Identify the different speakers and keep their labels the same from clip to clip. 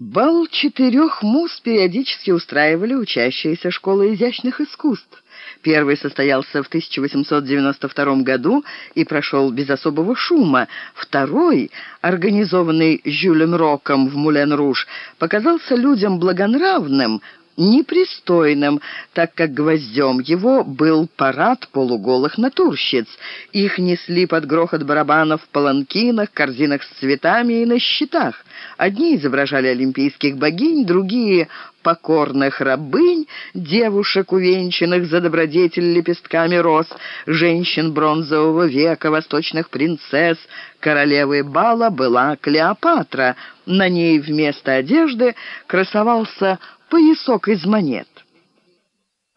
Speaker 1: Бал четырех мус периодически устраивали учащиеся школы изящных искусств. Первый состоялся в 1892 году и прошел без особого шума. Второй, организованный Жюлем Роком в Мулен-Руж, показался людям благонравным, непристойным, так как гвоздем его был парад полуголых натурщиц. Их несли под грохот барабанов в паланкинах, корзинах с цветами и на щитах. Одни изображали олимпийских богинь, другие — покорных рабынь, девушек, увенчанных за добродетель лепестками роз, женщин бронзового века, восточных принцесс. Королевой бала была Клеопатра. На ней вместо одежды красовался поясок из монет.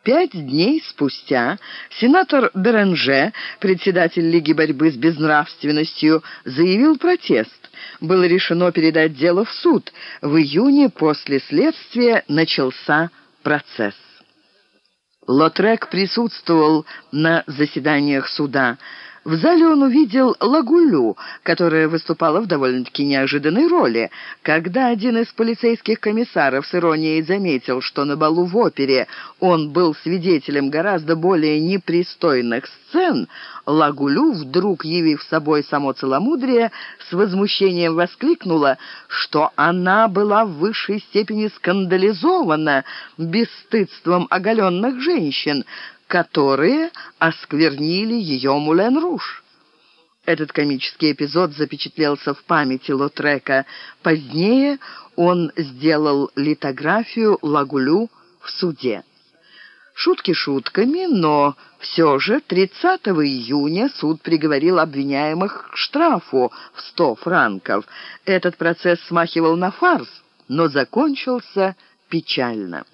Speaker 1: Пять дней спустя сенатор Беренже, председатель Лиги борьбы с безнравственностью, заявил протест. Было решено передать дело в суд. В июне после следствия начался процесс. Лотрек присутствовал на заседаниях суда. В зале он увидел Лагулю, которая выступала в довольно-таки неожиданной роли. Когда один из полицейских комиссаров с иронией заметил, что на балу в опере он был свидетелем гораздо более непристойных сцен, Лагулю, вдруг явив собой само целомудрие, с возмущением воскликнула, что она была в высшей степени скандализована бесстыдством оголенных женщин, которые осквернили ее Мулен-Руж. Этот комический эпизод запечатлелся в памяти Лотрека. Позднее он сделал литографию Лагулю в суде. Шутки шутками, но все же 30 июня суд приговорил обвиняемых к штрафу в 100 франков. Этот процесс смахивал на фарс, но закончился печально.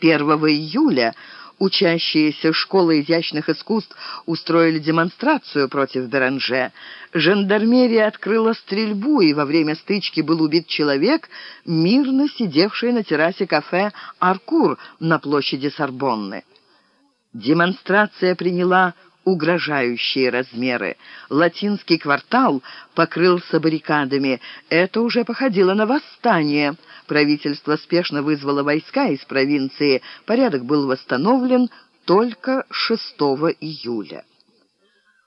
Speaker 1: 1 июля Учащиеся школы изящных искусств устроили демонстрацию против Беранже. Жандармерия открыла стрельбу, и во время стычки был убит человек, мирно сидевший на террасе кафе «Аркур» на площади Сорбонны. Демонстрация приняла угрожающие размеры. Латинский квартал покрылся баррикадами. Это уже походило на восстание. Правительство спешно вызвало войска из провинции. Порядок был восстановлен только 6 июля.